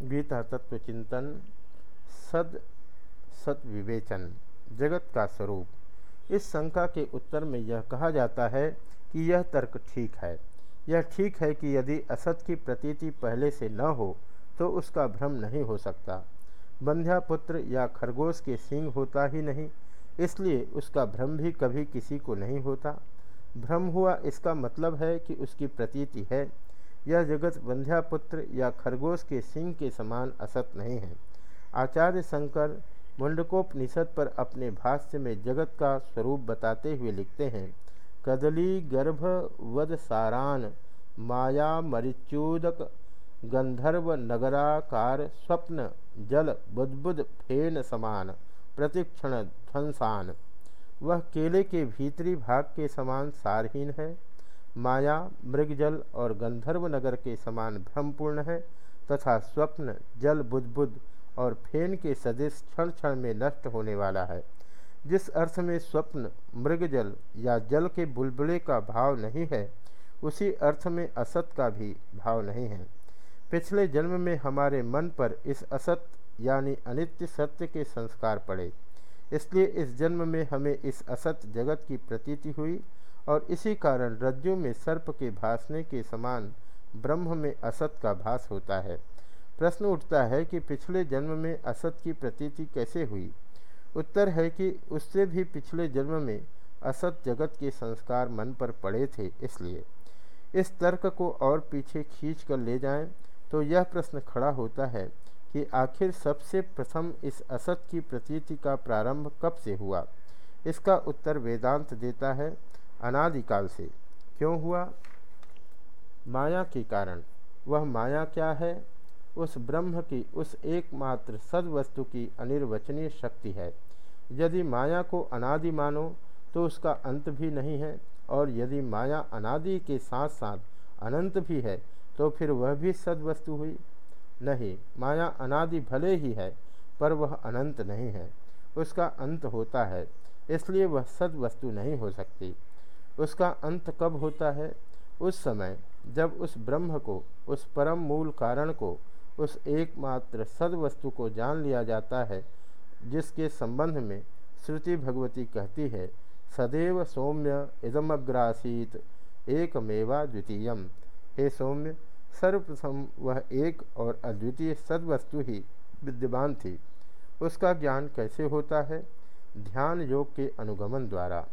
गीता तत्व चिंतन सद सत विवेचन, जगत का स्वरूप। इस शंका के उत्तर में यह कहा जाता है कि यह तर्क ठीक है। यह ठीक है कि यदि असत की प्रतीति पहले से न हो तो उसका भ्रम नहीं हो सकता। बंध्या पुत्र या खरगोश के सिंह होता ही नहीं, इसलिए उसका भ्रम भी कभी किसी को नहीं होता। भ्रम हुआ इसका मतलब है कि उसकी प्रतीति है यह जगत बंध्या पुत्र या खरगोश के सिंह के समान असत नहीं है। आचार्य शंकर मुंडकोपनिषद पर अपने भाष्य में जगत का स्वरूप बताते हुए लिखते हैं, कदली गर्भ वद सारान, माया मरिच्यूदक, गंधर्व नगराकार स्वप्न, जल बुद्बुद फेन समान, प्रतिक्षण ध्वंसान। वह केले के भीतरी भाग के समान सारहीन है माया, मृगजल और गंधर्व नगर के समान भ्रमपूर्ण है तथा स्वप्न, जल बुद्बुद और फेन के सदृश क्षण क्षण में नष्ट होने वाला है। जिस अर्थ में स्वप्न, मृगजल या जल के बुलबुले का भाव नहीं है, उसी अर्थ में असत का भी भाव नहीं है। पिछले जन्म में हमारे मन पर इस असत यानी अनित्य सत्य के संस्कार पड़े। इसलिए इस जन्म में हमें इस असत जगत की प्रतीति हुई और इसी कारण रज्जु में सर्प के भासने के समान ब्रह्म में असत का भास होता है। प्रश्न उठता है कि पिछले जन्म में असत की प्रतीति कैसे हुई? उत्तर है कि उससे भी पिछले जन्म में असत जगत के संस्कार मन पर पड़े थे, इसलिए। इस तर्क को और पीछे खींच कर ले जाएँ तो यह प्रश्न खड़ा होता है कि आखिर सबसे प्रथम इस असत की प्रतीति का प्रारंभ कब से हुआ? इसका उत्तर वेदांत देता है। अनादिकाल से। क्यों हुआ? माया के कारण। वह माया क्या है? उस ब्रह्म की उस एकमात्र सदवस्तु की अनिर्वचनीय शक्ति है। यदि माया को अनादि मानो तो उसका अंत भी नहीं है, और यदि माया अनादि के साथ साथ अनंत भी है तो फिर वह भी सदवस्तु हुई। नहीं, माया अनादि भले ही है, पर वह अनंत नहीं है। उसका अंत होता है, इसलिए वह सद वस्तु नहीं हो सकती। उसका अंत कब होता है? उस समय, जब उस ब्रह्म को, उस परम मूल कारण को, उस एकमात्र सद वस्तु को जान लिया जाता है, जिसके संबंध में श्रुति भगवती कहती है, सदैव सौम्य इदमग्रासीत, एकमेवा द्वितीयम। हे सौम्य, सर्वप्रथम वह एक और अद्वितीय सदवस्तु ही विद्यमान थी। उसका ज्ञान कैसे होता है? ध्यान योग के अनुगमन द्वारा।